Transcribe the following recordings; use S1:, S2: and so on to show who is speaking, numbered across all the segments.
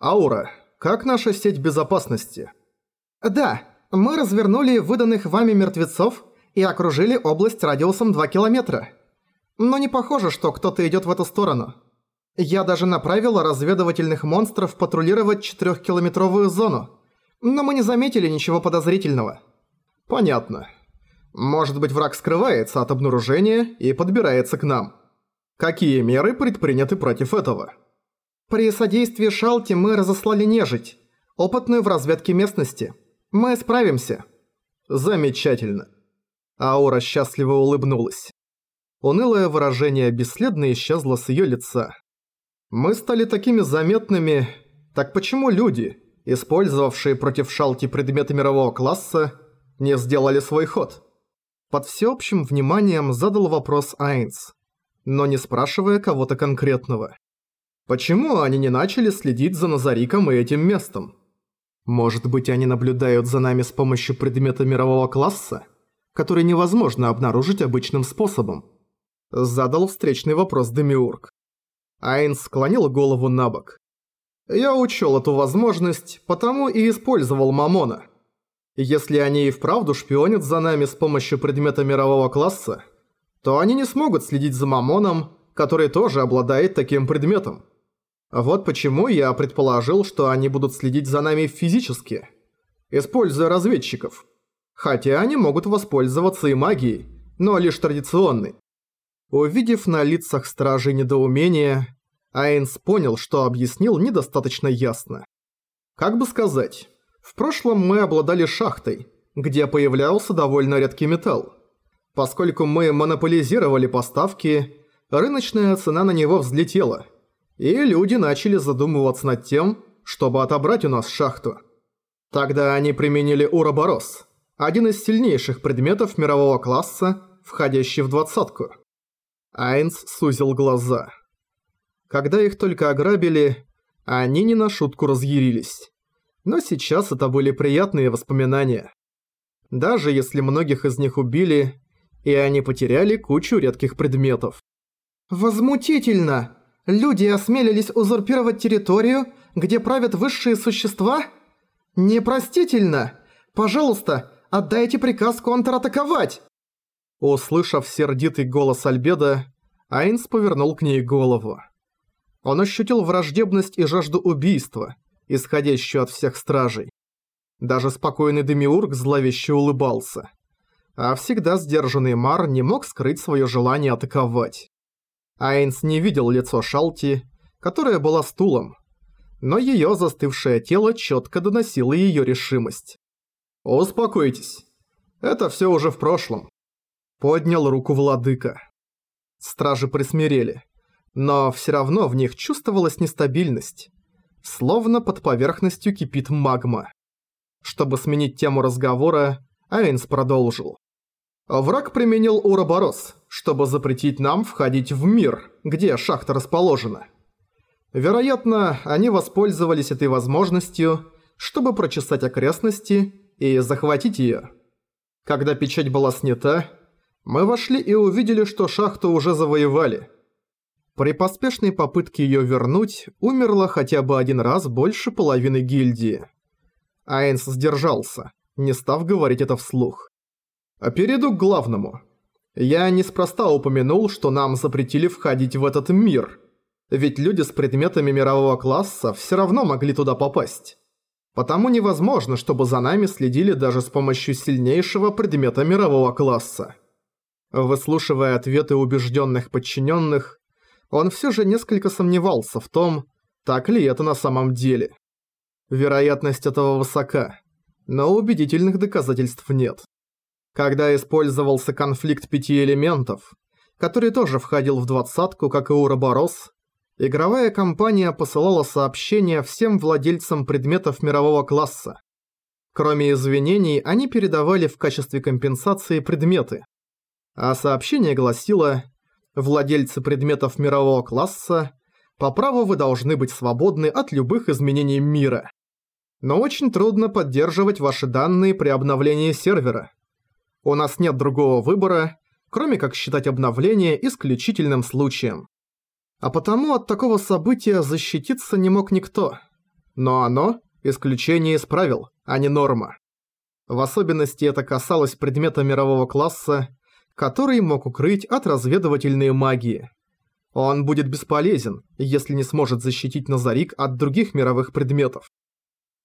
S1: Аура, как наша сеть безопасности?
S2: Да, мы развернули выданных вами мертвецов и окружили область радиусом 2 километра. Но не похоже, что кто-то идёт в эту сторону. Я даже направила разведывательных монстров патрулировать 4-километровую зону, но мы не заметили ничего подозрительного.
S1: Понятно. Может быть, враг скрывается от обнаружения и подбирается к нам. Какие меры предприняты против этого?
S2: При содействии Шалти мы разослали нежить, опытную в разведке местности. Мы справимся.
S1: Замечательно. Аура счастливо улыбнулась. Унылое выражение бесследно исчезло с её лица. Мы стали такими заметными, так почему люди, использовавшие против Шалти предметы мирового класса, не сделали свой ход? Под всеобщим вниманием задал вопрос Айнс, но не спрашивая кого-то конкретного. Почему они не начали следить за Назариком и этим местом? Может быть, они наблюдают за нами с помощью предмета мирового класса, который невозможно обнаружить обычным способом? Задал встречный вопрос Демиург. Айнс склонил голову на бок. Я учел эту возможность, потому и использовал Мамона. Если они и вправду шпионят за нами с помощью предмета мирового класса, то они не смогут следить за Мамоном, который тоже обладает таким предметом. Вот почему я предположил, что они будут следить за нами физически, используя разведчиков. Хотя они могут воспользоваться и магией, но лишь традиционной. Увидев на лицах стражей недоумение, Айнс понял, что объяснил недостаточно ясно. Как бы сказать, в прошлом мы обладали шахтой, где появлялся довольно редкий металл. Поскольку мы монополизировали поставки, рыночная цена на него взлетела – и люди начали задумываться над тем, чтобы отобрать у нас шахту. Тогда они применили Уроборос, один из сильнейших предметов мирового класса, входящий в двадцатку. Айнс сузил глаза. Когда их только ограбили, они не на шутку разъярились. Но сейчас это были приятные воспоминания. Даже если многих из них убили, и они потеряли кучу редких предметов.
S2: «Возмутительно!» Люди осмелились узурпировать территорию, где правят высшие существа? Непростительно! Пожалуйста, отдайте приказ контратаковать!»
S1: Услышав сердитый голос Альбеда, Айнс повернул к ней голову. Он ощутил враждебность и жажду убийства, исходящую от всех стражей. Даже спокойный Демиург зловеще улыбался. А всегда сдержанный Мар не мог скрыть свое желание атаковать. Айнс не видел лицо Шалти, которая была стулом, но её застывшее тело чётко доносило её решимость. «Успокойтесь, это всё уже в прошлом», — поднял руку владыка. Стражи присмирели, но всё равно в них чувствовалась нестабильность, словно под поверхностью кипит магма. Чтобы сменить тему разговора, Айнс продолжил. Враг применил Уроборос, чтобы запретить нам входить в мир, где шахта расположена. Вероятно, они воспользовались этой возможностью, чтобы прочесать окрестности и захватить её. Когда печать была снята, мы вошли и увидели, что шахту уже завоевали. При поспешной попытке её вернуть, умерло хотя бы один раз больше половины гильдии. Айнс сдержался, не став говорить это вслух. А перейду к главному. Я неспроста упомянул, что нам запретили входить в этот мир. Ведь люди с предметами мирового класса все равно могли туда попасть. Потому невозможно, чтобы за нами следили даже с помощью сильнейшего предмета мирового класса. Выслушивая ответы убежденных подчиненных, он все же несколько сомневался в том, так ли это на самом деле. Вероятность этого высока, но убедительных доказательств нет. Когда использовался конфликт пяти элементов, который тоже входил в двадцатку, как и Уроборос, игровая компания посылала сообщения всем владельцам предметов мирового класса. Кроме извинений, они передавали в качестве компенсации предметы. А сообщение гласило «Владельцы предметов мирового класса, по праву вы должны быть свободны от любых изменений мира. Но очень трудно поддерживать ваши данные при обновлении сервера. У нас нет другого выбора, кроме как считать обновление исключительным случаем. А потому от такого события защититься не мог никто. Но оно – исключение из правил, а не норма. В особенности это касалось предмета мирового класса, который мог укрыть от разведывательной магии. Он будет бесполезен, если не сможет защитить Назарик от других мировых предметов.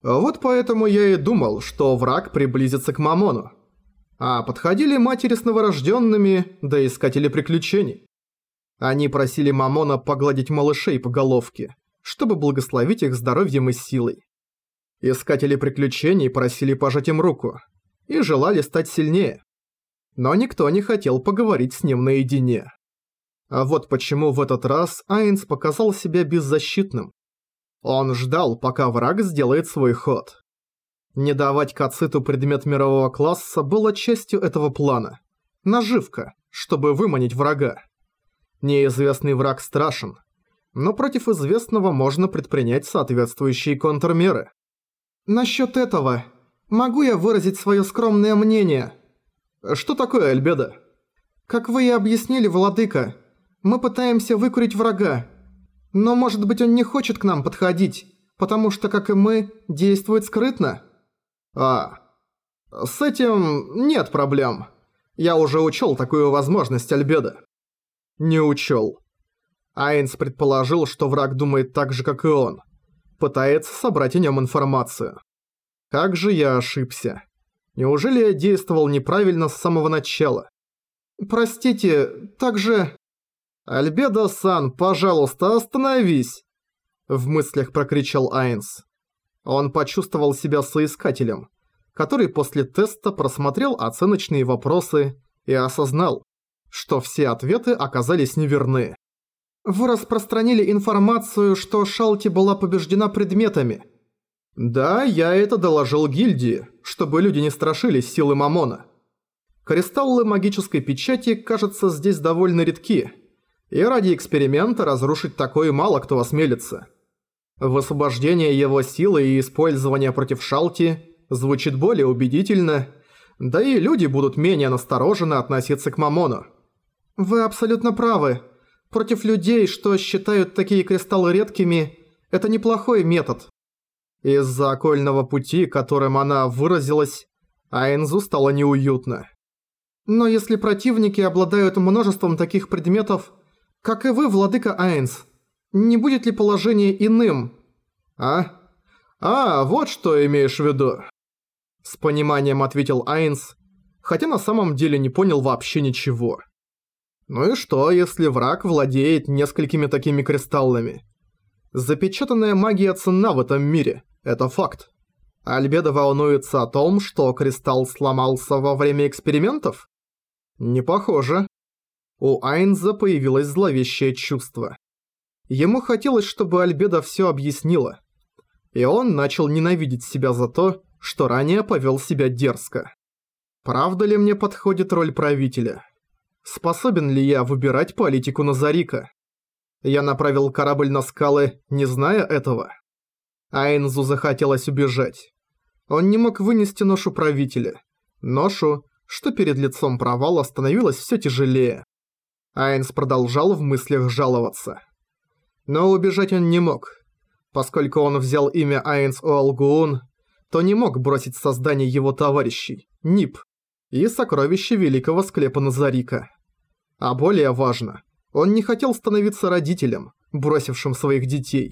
S1: Вот поэтому я и думал, что враг приблизится к Мамону. А подходили матери с новорожденными, да искатели приключений. Они просили Мамона погладить малышей по головке, чтобы благословить их здоровьем и силой. Искатели приключений просили пожать им руку и желали стать сильнее. Но никто не хотел поговорить с ним наедине. А вот почему в этот раз Айнс показал себя беззащитным. Он ждал, пока враг сделает свой ход. Не давать Кациту предмет мирового класса было частью этого плана. Наживка, чтобы выманить врага. Неизвестный враг страшен, но против известного можно предпринять соответствующие контрмеры.
S2: Насчет этого, могу я выразить свое скромное мнение?
S1: Что такое Альбеда?
S2: Как вы и объяснили, владыка, мы пытаемся выкурить врага. Но может быть он не хочет к нам подходить, потому что, как и мы, действует скрытно?
S1: А, с этим нет проблем. Я уже учел такую возможность Альбеда. Не учел. Айнс предположил, что враг думает так же, как и он пытается собрать о нем информацию. Как же я ошибся. Неужели я действовал неправильно с самого начала?
S2: Простите, так же...
S1: «Альбедо-сан, пожалуйста, остановись!» В мыслях прокричал Айнс. Он почувствовал себя соискателем, который после теста просмотрел оценочные вопросы и осознал, что все ответы оказались неверны.
S2: Вы распространили информацию, что Шалти была побеждена предметами.
S1: Да, я это доложил гильдии, чтобы люди не страшились силы Мамона. Кристаллы магической печати, кажется, здесь довольно редки, и ради эксперимента разрушить такое мало кто осмелится. Высвобождение его силы и использование против Шалти звучит более убедительно, да и люди будут менее настороженно относиться к Мамону.
S2: Вы абсолютно правы. Против людей, что считают такие кристаллы редкими, это неплохой метод.
S1: Из-за окольного пути, которым она выразилась, Айнзу стало неуютно.
S2: Но если противники обладают множеством таких предметов, как и вы, владыка Айнс, не будет ли положение иным?
S1: А? А, вот что имеешь в виду. С пониманием ответил Айнс, хотя на самом деле не понял вообще ничего. Ну и что, если враг владеет несколькими такими кристаллами? Запечатанная магия ценна в этом мире, это факт. Альбедо волнуется о том, что кристалл сломался во время экспериментов? Не похоже. У Айнза появилось зловещее чувство. Ему хотелось, чтобы Альбедо все объяснила. И он начал ненавидеть себя за то, что ранее повел себя дерзко. Правда ли мне подходит роль правителя? Способен ли я выбирать политику Назарика? Я направил корабль на скалы, не зная этого. Айнзу захотелось убежать. Он не мог вынести ношу правителя. Ношу, что перед лицом провала становилось все тяжелее. Айнс продолжал в мыслях жаловаться. Но убежать он не мог. Поскольку он взял имя Айнс Оалгуун, то не мог бросить создание его товарищей, Нип, и сокровища великого склепа Назарика. А более важно, он не хотел становиться родителем, бросившим своих детей.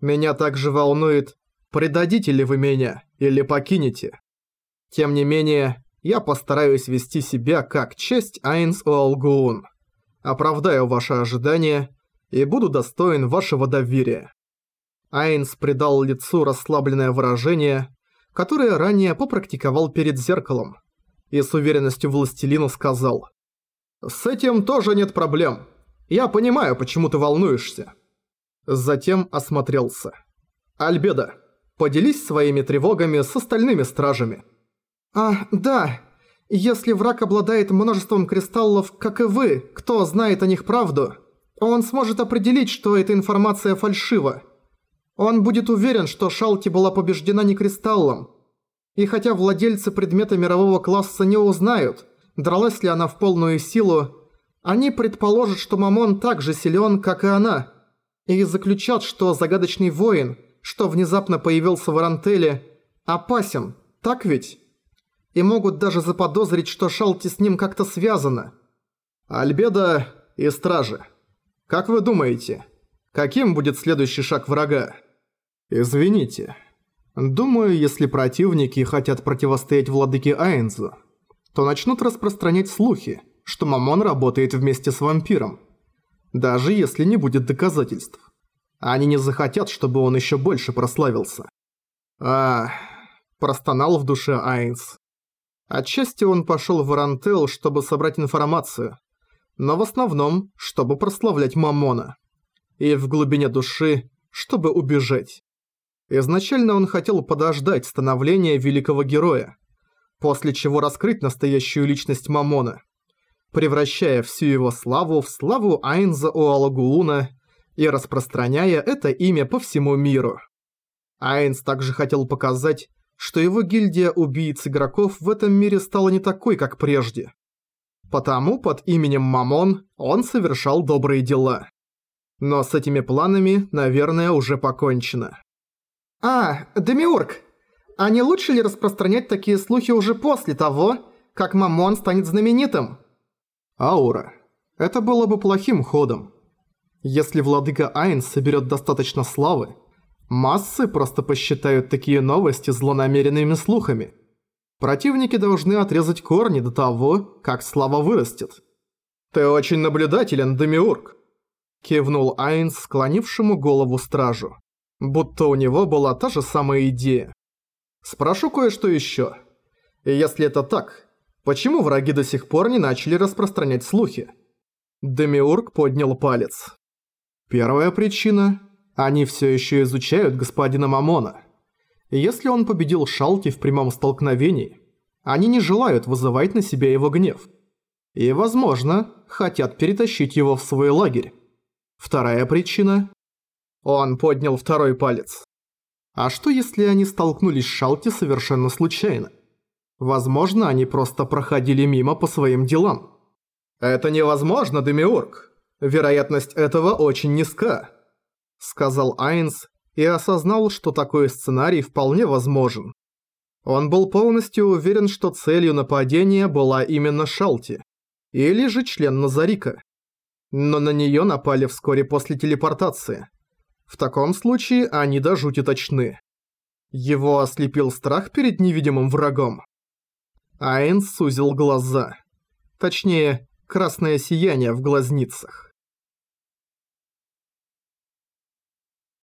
S1: Меня также волнует, предадите ли вы меня или покинете. Тем не менее, я постараюсь вести себя как честь Айнс Оалгуун. Оправдаю ваши ожидания и буду достоин вашего доверия. Айнс придал лицу расслабленное выражение, которое ранее попрактиковал перед зеркалом, и с уверенностью властелина сказал «С этим тоже нет проблем. Я понимаю, почему ты волнуешься». Затем осмотрелся. «Альбеда, поделись своими тревогами с остальными стражами».
S2: «А, да. Если враг обладает множеством кристаллов, как и вы, кто знает о них правду, он сможет определить, что эта информация фальшива. Он будет уверен, что Шалти была побеждена не кристаллом, и хотя владельцы предмета мирового класса не узнают, дралась ли она в полную силу, они предположат, что Мамон так же силен, как и она, и заключат, что загадочный воин, что внезапно появился в Арантеле, опасен, так ведь? И могут даже заподозрить, что Шалти с ним как-то связано.
S1: Альбеда и Стражи. Как вы думаете, каким будет следующий шаг врага? Извините. Думаю, если противники хотят противостоять владыке Айнзу, то начнут распространять слухи, что Мамон работает вместе с вампиром. Даже если не будет доказательств. Они не захотят, чтобы он еще больше прославился. А, простонал в душе Айнс. Отчасти он пошел в Арантел, чтобы собрать информацию, но в основном, чтобы прославлять Мамона. И в глубине души, чтобы убежать. Изначально он хотел подождать становления великого героя, после чего раскрыть настоящую личность Мамона, превращая всю его славу в славу Айнза Уалагууна и распространяя это имя по всему миру. Айнз также хотел показать, что его гильдия убийц игроков в этом мире стала не такой, как прежде. Потому под именем Мамон он совершал добрые дела. Но с этими планами, наверное, уже покончено.
S2: «А, Демиург, а не лучше ли распространять такие слухи уже после того, как Мамон станет знаменитым?»
S1: «Аура, это было бы плохим ходом. Если владыка Айн соберет достаточно славы, массы просто посчитают такие новости злонамеренными слухами. Противники должны отрезать корни до того, как слава вырастет». «Ты очень наблюдателен, Демиург», – кивнул Айнс, склонившему голову стражу будто у него была та же самая идея. Спрошу кое-что еще. Если это так, почему враги до сих пор не начали распространять слухи? Демиург поднял палец. Первая причина – они все еще изучают господина Мамона. Если он победил Шалти в прямом столкновении, они не желают вызывать на себя его гнев. И, возможно, хотят перетащить его в свой лагерь. Вторая причина он поднял второй палец. А что если они столкнулись с Шалти совершенно случайно? Возможно, они просто проходили мимо по своим делам. «Это невозможно, Демиург. Вероятность этого очень низка», — сказал Айнс и осознал, что такой сценарий вполне возможен. Он был полностью уверен, что целью нападения была именно Шалти, или же член Назарика. Но на неё напали вскоре после телепортации. В таком случае они до жути точны. Его ослепил страх перед невидимым врагом. Айн сузил глаза. Точнее, красное сияние в глазницах.